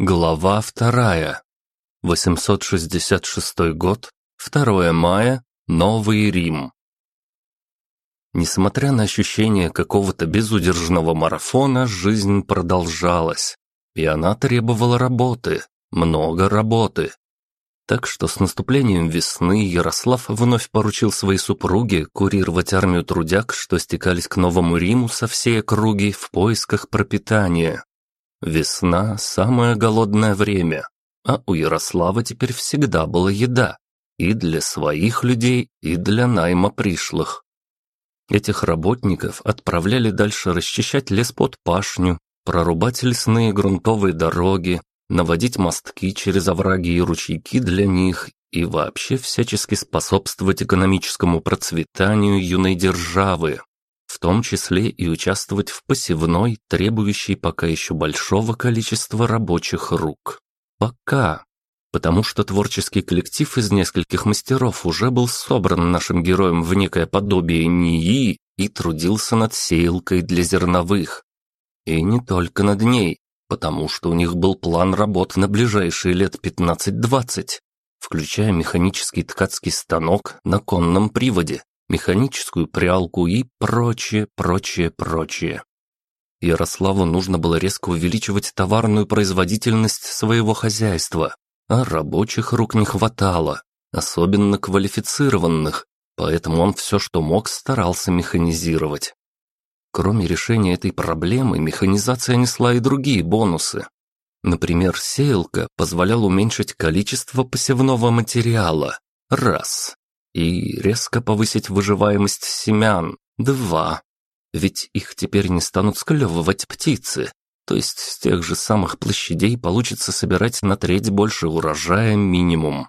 Глава вторая. 866 год, 2 мая, Новый Рим. Несмотря на ощущение какого-то безудержного марафона, жизнь продолжалась. И она требовала работы, много работы. Так что с наступлением весны Ярослав вновь поручил своей супруге курировать армию трудяг, что стекались к Новому Риму со всей округи в поисках пропитания. Весна – самое голодное время, а у Ярослава теперь всегда была еда и для своих людей, и для найма пришлых. Этих работников отправляли дальше расчищать лес под пашню, прорубать лесные грунтовые дороги, наводить мостки через овраги и ручейки для них и вообще всячески способствовать экономическому процветанию юной державы, в том числе и участвовать в посевной, требующей пока еще большого количества рабочих рук. Пока. Потому что творческий коллектив из нескольких мастеров уже был собран нашим героем в некое подобие НИИ и трудился над сеялкой для зерновых. И не только над ней, потому что у них был план работ на ближайшие лет 15-20, включая механический ткацкий станок на конном приводе, механическую прялку и прочее, прочее, прочее. Ярославу нужно было резко увеличивать товарную производительность своего хозяйства, а рабочих рук не хватало, особенно квалифицированных, поэтому он все, что мог, старался механизировать. Кроме решения этой проблемы, механизация несла и другие бонусы. Например, сеялка позволяла уменьшить количество посевного материала. Раз и резко повысить выживаемость семян. Два. Ведь их теперь не станут склевывать птицы. То есть с тех же самых площадей получится собирать на треть больше урожая минимум.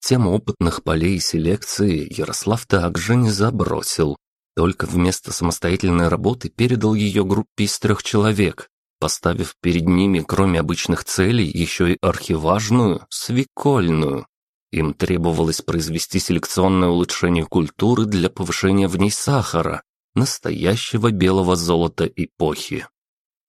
Тему опытных полей и селекции Ярослав также не забросил. Только вместо самостоятельной работы передал ее группе из трех человек, поставив перед ними, кроме обычных целей, еще и архиважную, свекольную. Им требовалось произвести селекционное улучшение культуры для повышения в ней сахара, настоящего белого золота эпохи.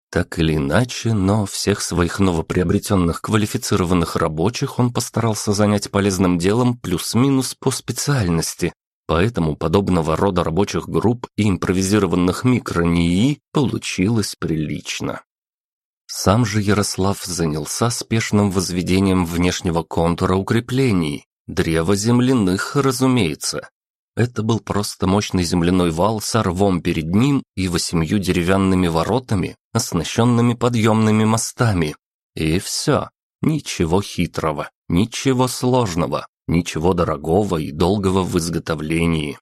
Так или иначе, но всех своих новоприобретенных квалифицированных рабочих он постарался занять полезным делом плюс-минус по специальности, поэтому подобного рода рабочих групп и импровизированных микронии получилось прилично. Сам же Ярослав занялся спешным возведением внешнего контура укреплений, древа земляных, разумеется. Это был просто мощный земляной вал с рвом перед ним и восемью деревянными воротами, оснащенными подъемными мостами. И все. Ничего хитрого, ничего сложного, ничего дорогого и долгого в изготовлении.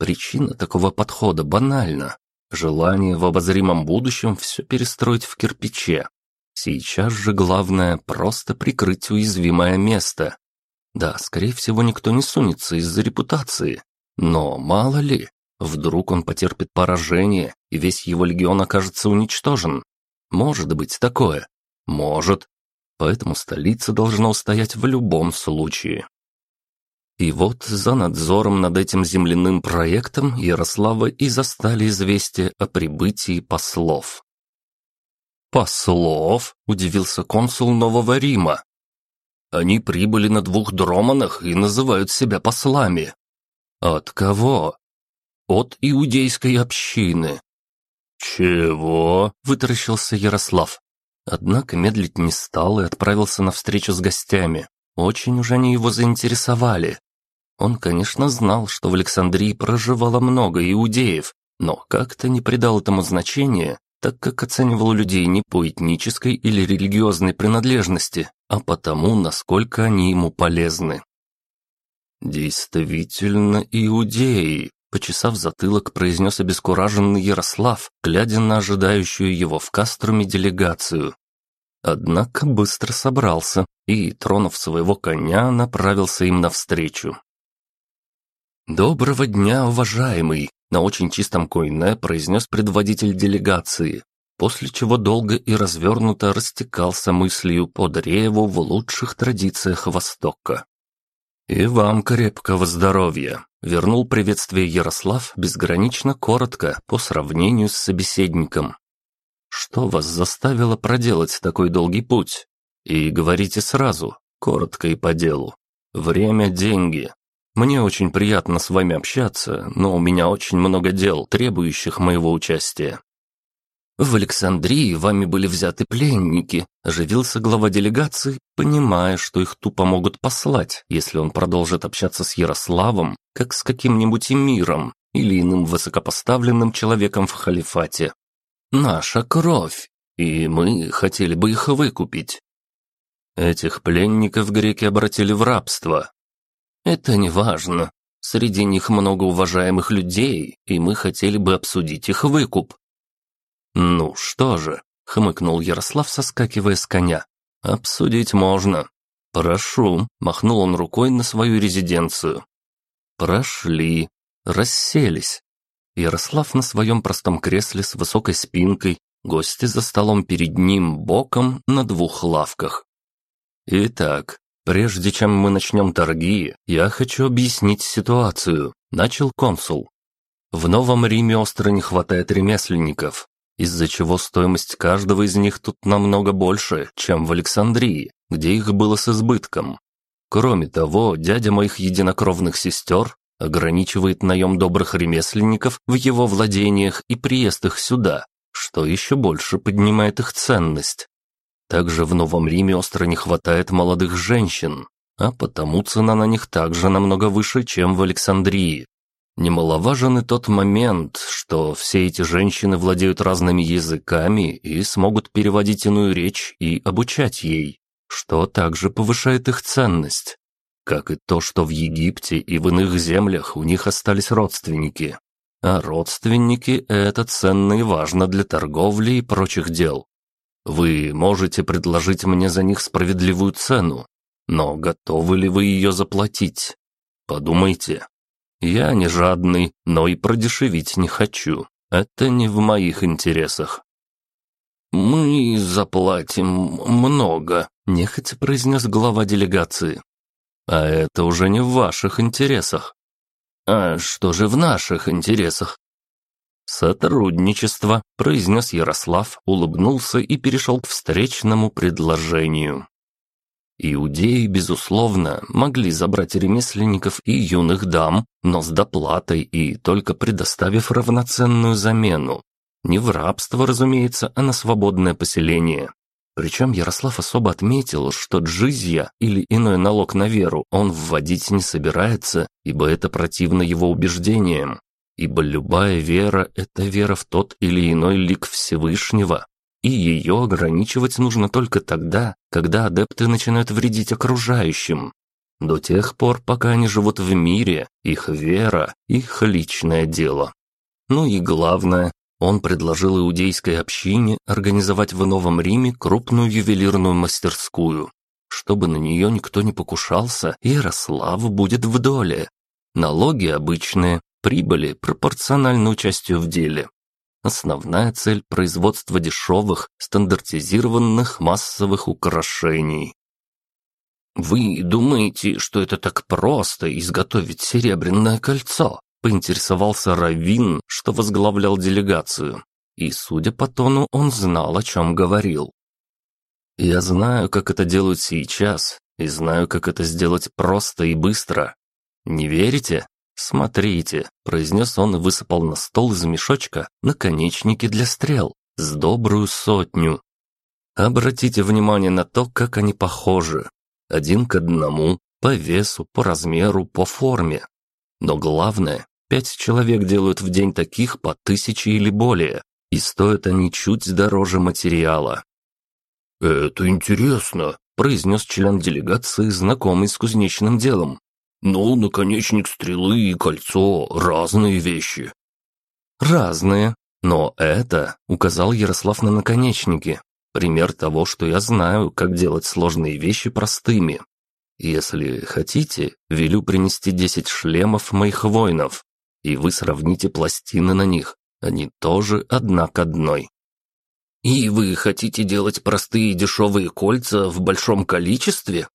Причина такого подхода банальна. Желание в обозримом будущем все перестроить в кирпиче. Сейчас же главное просто прикрыть уязвимое место. Да, скорее всего, никто не сунется из-за репутации. Но мало ли, вдруг он потерпит поражение, и весь его легион окажется уничтожен. Может быть такое. Может. Поэтому столица должна устоять в любом случае. И вот за надзором над этим земляным проектом Ярослава и застали известие о прибытии послов. «Послов?» – удивился консул Нового Рима. «Они прибыли на двух дроманах и называют себя послами». «От кого?» «От иудейской общины». «Чего?» – вытаращился Ярослав. Однако медлить не стал и отправился на встречу с гостями. Очень уж они его заинтересовали. Он, конечно, знал, что в Александрии проживало много иудеев, но как-то не придал этому значения, так как оценивал людей не по этнической или религиозной принадлежности, а потому, насколько они ему полезны. «Действительно иудеи», — почесав затылок, произнес обескураженный Ярослав, глядя на ожидающую его в Каструме делегацию. Однако быстро собрался и, тронув своего коня, направился им навстречу. «Доброго дня, уважаемый!» на очень чистом койне произнес предводитель делегации, после чего долго и развернуто растекался мыслью по древу в лучших традициях Востока. «И вам крепкого здоровья!» — вернул приветствие Ярослав безгранично коротко по сравнению с собеседником. «Что вас заставило проделать такой долгий путь? И говорите сразу, коротко и по делу. Время – деньги. Мне очень приятно с вами общаться, но у меня очень много дел, требующих моего участия. «В Александрии вами были взяты пленники», – оживился глава делегации, понимая, что их тупо могут послать, если он продолжит общаться с Ярославом, как с каким-нибудь эмиром или иным высокопоставленным человеком в халифате. «Наша кровь, и мы хотели бы их выкупить». Этих пленников греки обратили в рабство. Это не важно. Среди них много уважаемых людей, и мы хотели бы обсудить их выкуп. «Ну что же», — хмыкнул Ярослав, соскакивая с коня. «Обсудить можно. Прошу», — махнул он рукой на свою резиденцию. Прошли, расселись. Ярослав на своем простом кресле с высокой спинкой, гости за столом перед ним боком на двух лавках. «Итак, прежде чем мы начнем торги, я хочу объяснить ситуацию», — начал консул. «В Новом Риме остро не хватает ремесленников из-за чего стоимость каждого из них тут намного больше, чем в Александрии, где их было с избытком. Кроме того, дядя моих единокровных сестер ограничивает наем добрых ремесленников в его владениях и приезд их сюда, что еще больше поднимает их ценность. Также в Новом Риме остро не хватает молодых женщин, а потому цена на них также намного выше, чем в Александрии. Немаловажен и тот момент, что все эти женщины владеют разными языками и смогут переводить иную речь и обучать ей, что также повышает их ценность. Как и то, что в Египте и в иных землях у них остались родственники. А родственники – это ценно и важно для торговли и прочих дел. Вы можете предложить мне за них справедливую цену, но готовы ли вы ее заплатить? Подумайте. Я не жадный, но и продешевить не хочу. Это не в моих интересах. «Мы заплатим много», – нехотя произнес глава делегации. «А это уже не в ваших интересах». «А что же в наших интересах?» «Сотрудничество», – произнес Ярослав, улыбнулся и перешел к встречному предложению. Иудеи, безусловно, могли забрать ремесленников и юных дам, но с доплатой и только предоставив равноценную замену. Не в рабство, разумеется, а на свободное поселение. Причем Ярослав особо отметил, что джизья или иной налог на веру он вводить не собирается, ибо это противно его убеждениям. Ибо любая вера – это вера в тот или иной лик Всевышнего, и ее ограничивать нужно только тогда, когда адепты начинают вредить окружающим. До тех пор, пока они живут в мире, их вера – их личное дело. Ну и главное, он предложил иудейской общине организовать в Новом Риме крупную ювелирную мастерскую. Чтобы на нее никто не покушался, Ярослав будет в доле. Налоги обычные, прибыли пропорциональны участию в деле. Основная цель – производства дешевых, стандартизированных массовых украшений. «Вы думаете, что это так просто изготовить серебряное кольцо?» – поинтересовался Равин, что возглавлял делегацию. И, судя по тону, он знал, о чем говорил. «Я знаю, как это делают сейчас, и знаю, как это сделать просто и быстро. Не верите? «Смотрите», – произнес он и высыпал на стол из мешочка наконечники для стрел с добрую сотню. Обратите внимание на то, как они похожи. Один к одному, по весу, по размеру, по форме. Но главное, пять человек делают в день таких по тысяче или более, и стоят они чуть дороже материала. «Это интересно», – произнес член делегации, знакомый с кузнечным делом. Ну, наконечник стрелы и кольцо – разные вещи. Разные, но это, указал Ярослав на наконечники, пример того, что я знаю, как делать сложные вещи простыми. Если хотите, велю принести десять шлемов моих воинов, и вы сравните пластины на них, они тоже одна к одной. И вы хотите делать простые дешевые кольца в большом количестве?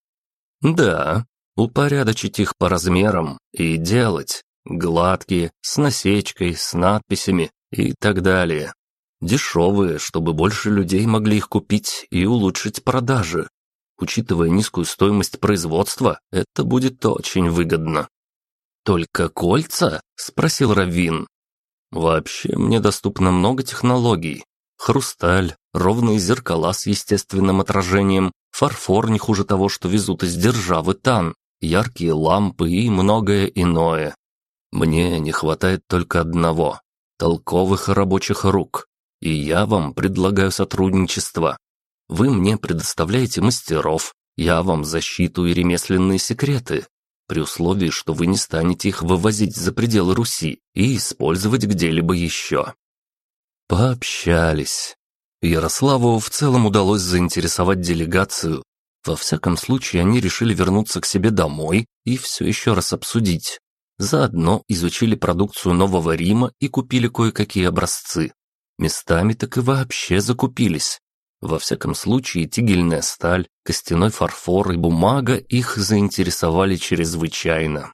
Да, упорядочить их по размерам и делать гладкие, с насечкой, с надписями и так далее. Дешевые, чтобы больше людей могли их купить и улучшить продажи. Учитывая низкую стоимость производства, это будет очень выгодно. «Только кольца?» – спросил Равин. «Вообще мне доступно много технологий. Хрусталь, ровные зеркала с естественным отражением, фарфор не хуже того, что везут из державы Тан, яркие лампы и многое иное. Мне не хватает только одного – толковых рабочих рук. И я вам предлагаю сотрудничество. Вы мне предоставляете мастеров, я вам защиту и ремесленные секреты, при условии, что вы не станете их вывозить за пределы Руси и использовать где-либо еще. Пообщались. Ярославу в целом удалось заинтересовать делегацию. Во всяком случае, они решили вернуться к себе домой и все еще раз обсудить. Заодно изучили продукцию Нового Рима и купили кое-какие образцы. Местами так и вообще закупились. Во всяком случае, тигельная сталь, костяной фарфор и бумага их заинтересовали чрезвычайно.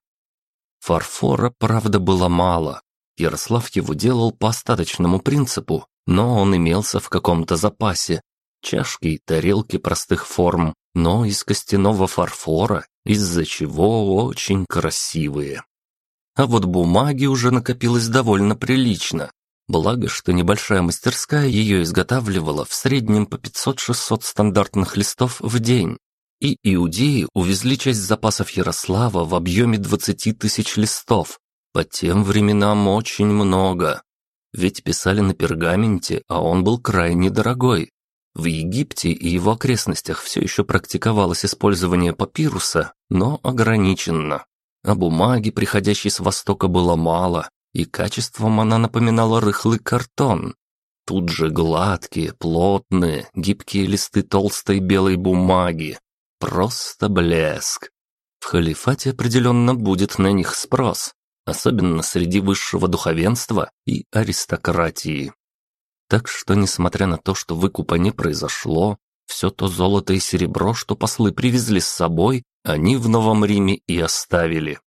Фарфора, правда, было мало. Ярослав его делал по остаточному принципу, но он имелся в каком-то запасе. Чашки и тарелки простых форм, но из костяного фарфора, из-за чего очень красивые. А вот бумаги уже накопилось довольно прилично, Благо, что небольшая мастерская ее изготавливала в среднем по 500-600 стандартных листов в день. И иудеи увезли часть запасов Ярослава в объеме 20 тысяч листов. По тем временам очень много. Ведь писали на пергаменте, а он был крайне дорогой. В Египте и его окрестностях все еще практиковалось использование папируса, но ограниченно. А бумаги, приходящей с Востока, было мало, и качеством она напоминала рыхлый картон. Тут же гладкие, плотные, гибкие листы толстой белой бумаги. Просто блеск. В халифате определенно будет на них спрос, особенно среди высшего духовенства и аристократии. Так что, несмотря на то, что выкупа не произошло, все то золото и серебро, что послы привезли с собой, они в Новом Риме и оставили.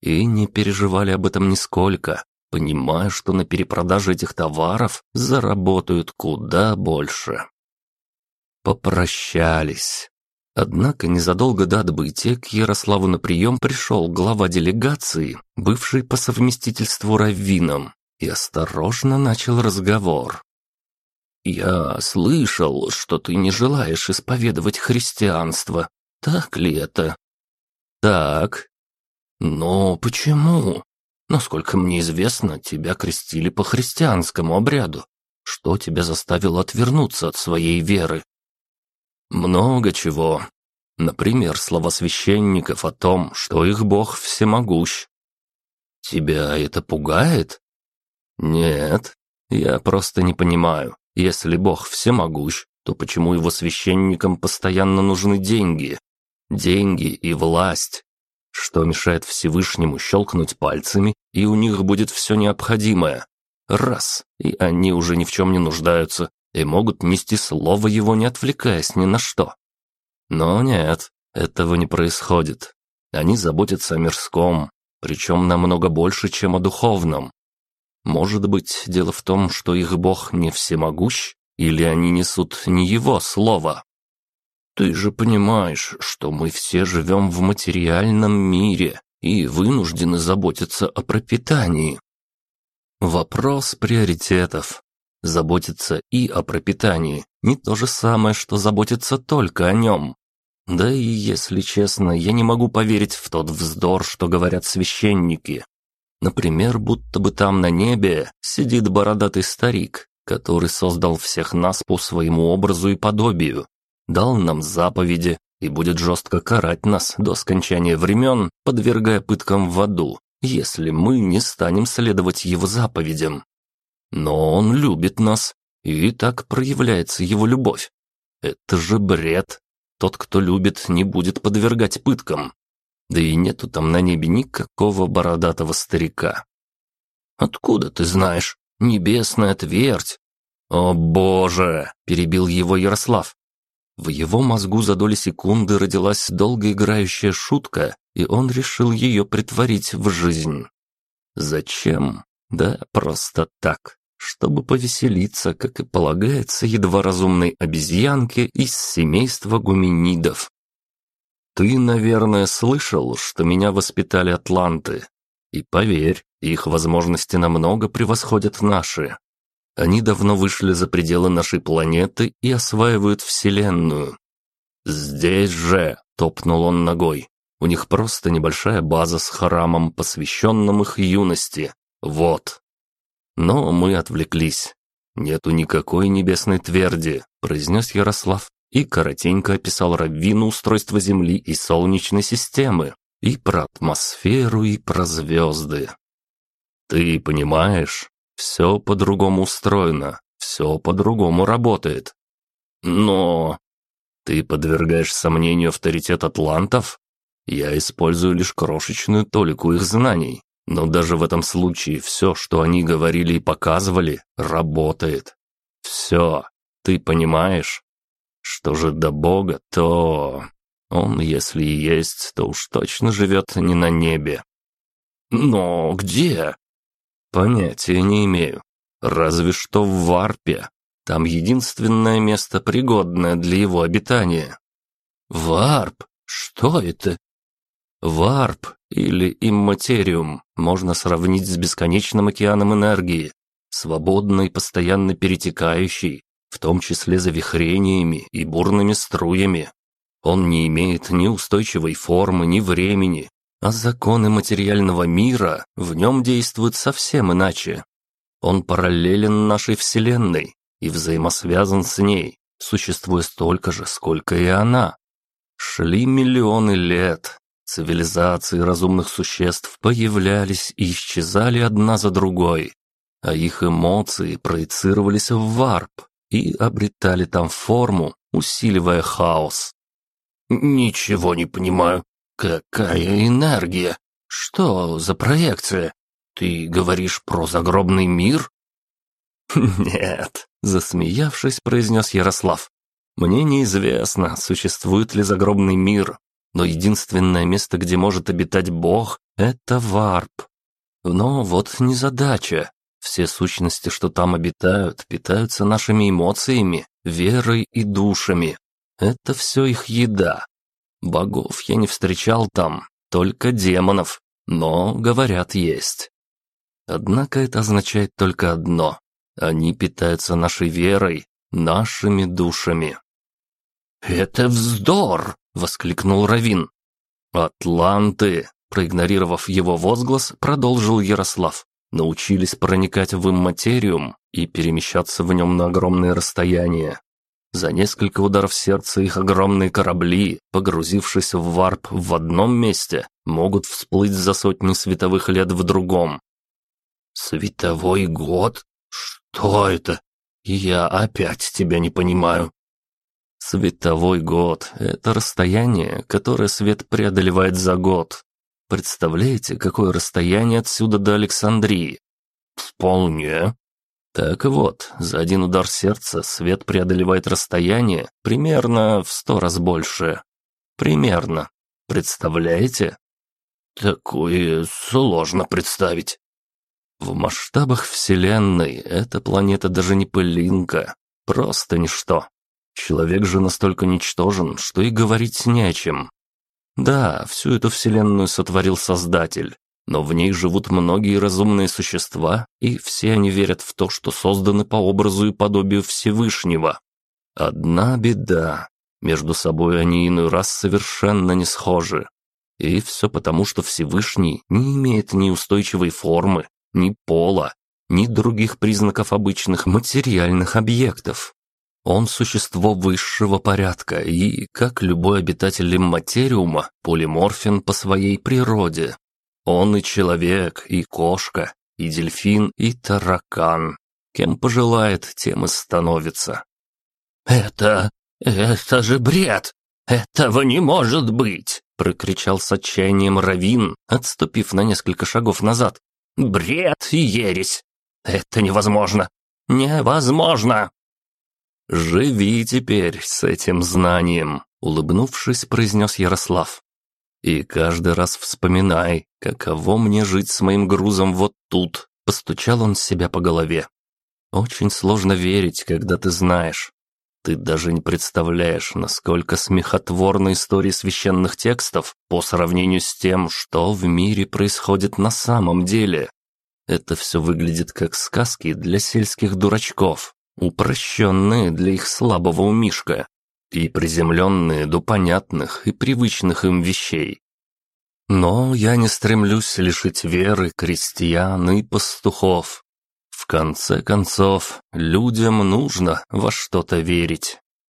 И не переживали об этом нисколько, понимая, что на перепродаже этих товаров заработают куда больше. Попрощались. Однако незадолго до отбытия к Ярославу на прием пришел глава делегации, бывший по совместительству раввином, и осторожно начал разговор. «Я слышал, что ты не желаешь исповедовать христианство. Так ли это?» «Так». «Но почему?» Насколько мне известно, тебя крестили по христианскому обряду. Что тебя заставило отвернуться от своей веры? Много чего. Например, слова священников о том, что их Бог всемогущ. Тебя это пугает? Нет, я просто не понимаю. Если Бог всемогущ, то почему его священникам постоянно нужны деньги? Деньги и власть. Что мешает Всевышнему щелкнуть пальцами, и у них будет все необходимое. Раз, и они уже ни в чем не нуждаются, и могут нести слово его, не отвлекаясь ни на что. Но нет, этого не происходит. Они заботятся о мирском, причем намного больше, чем о духовном. Может быть, дело в том, что их бог не всемогущ, или они несут не его слово? Ты же понимаешь, что мы все живем в материальном мире и вынуждены заботиться о пропитании. Вопрос приоритетов. Заботиться и о пропитании не то же самое, что заботиться только о нем. Да и, если честно, я не могу поверить в тот вздор, что говорят священники. Например, будто бы там на небе сидит бородатый старик, который создал всех нас по своему образу и подобию, дал нам заповеди и будет жестко карать нас до скончания времен, подвергая пыткам в аду, если мы не станем следовать его заповедям. Но он любит нас, и так проявляется его любовь. Это же бред. Тот, кто любит, не будет подвергать пыткам. Да и нету там на небе никакого бородатого старика. «Откуда ты знаешь? Небесная твердь!» «О боже!» – перебил его Ярослав. В его мозгу за доли секунды родилась долгоиграющая шутка, и он решил ее притворить в жизнь. Зачем? Да просто так, чтобы повеселиться, как и полагается едва разумной обезьянке из семейства гуминидов. Ты, наверное, слышал, что меня воспитали атланты. И поверь, их возможности намного превосходят наши. Они давно вышли за пределы нашей планеты и осваивают Вселенную. Здесь же, топнул он ногой, у них просто небольшая база с храмом, посвященным их юности. Вот. Но мы отвлеклись. «Нету никакой небесной тверди», – произнес Ярослав и коротенько описал раввину устройства Земли и Солнечной системы, и про атмосферу, и про звезды. «Ты понимаешь, все по-другому устроено, все по-другому работает. Но ты подвергаешь сомнению авторитет атлантов? Я использую лишь крошечную толику их знаний, но даже в этом случае все, что они говорили и показывали, работает. Все, ты понимаешь? Что же до Бога, то... Он, если и есть, то уж точно живет не на небе. Но где? Понятия не имею. Разве что в Варпе. Там единственное место, пригодное для его обитания. Варп? Что это? Варп или имматериум можно сравнить с бесконечным океаном энергии, свободной, постоянно перетекающей, в том числе завихрениями и бурными струями. Он не имеет ни устойчивой формы, ни времени, а законы материального мира в нем действуют совсем иначе. Он параллелен нашей Вселенной и взаимосвязан с ней, существуя столько же, сколько и она. Шли миллионы лет, цивилизации разумных существ появлялись и исчезали одна за другой, а их эмоции проецировались в варп и обретали там форму, усиливая хаос. «Ничего не понимаю», «Какая энергия? Что за проекция? Ты говоришь про загробный мир?» «Нет», — засмеявшись, произнес Ярослав. «Мне неизвестно, существует ли загробный мир, но единственное место, где может обитать Бог, — это варп. Но вот незадача. Все сущности, что там обитают, питаются нашими эмоциями, верой и душами. Это все их еда, Богов я не встречал там, только демонов, но, говорят, есть. Однако это означает только одно. Они питаются нашей верой, нашими душами. «Это вздор!» — воскликнул Равин. «Атланты!» — проигнорировав его возглас, продолжил Ярослав. «Научились проникать в имматериум и перемещаться в нем на огромные расстояния. За несколько ударов сердца их огромные корабли, погрузившись в варп в одном месте, могут всплыть за сотни световых лет в другом. «Световой год? Что это? Я опять тебя не понимаю». Световой год – это расстояние, которое свет преодолевает за год. Представляете, какое расстояние отсюда до Александрии? Вполне. Так вот, за один удар сердца свет преодолевает расстояние примерно в сто раз больше. Примерно. Представляете? Такое сложно представить. В масштабах Вселенной эта планета даже не пылинка, просто ничто. Человек же настолько ничтожен, что и говорить не о чем. Да, всю эту Вселенную сотворил Создатель, но в ней живут многие разумные существа, и все они верят в то, что созданы по образу и подобию Всевышнего. Одна беда. Между собой они иной раз совершенно не схожи. И все потому, что Всевышний не имеет ни устойчивой формы, ни пола, ни других признаков обычных материальных объектов. Он существо высшего порядка и, как любой обитатель материума, полиморфен по своей природе. Он и человек, и кошка, и дельфин, и таракан. Кем пожелает, тем и становится. «Это... это же бред! Этого не может быть!» прокричал с отчаянием Равин, отступив на несколько шагов назад. «Бред и ересь! Это невозможно! Невозможно!» «Живи теперь с этим знанием», — улыбнувшись, произнес Ярослав. И каждый раз вспоминай, каково мне жить с моим грузом вот тут. Постучал он себя по голове. Очень сложно верить, когда ты знаешь. Ты даже не представляешь, насколько смехотворны истории священных текстов по сравнению с тем, что в мире происходит на самом деле. Это все выглядит как сказки для сельских дурачков, упрощенные для их слабого умишка и приземленные до понятных и привычных им вещей. Но я не стремлюсь лишить веры крестьян и пастухов. В конце концов, людям нужно во что-то верить.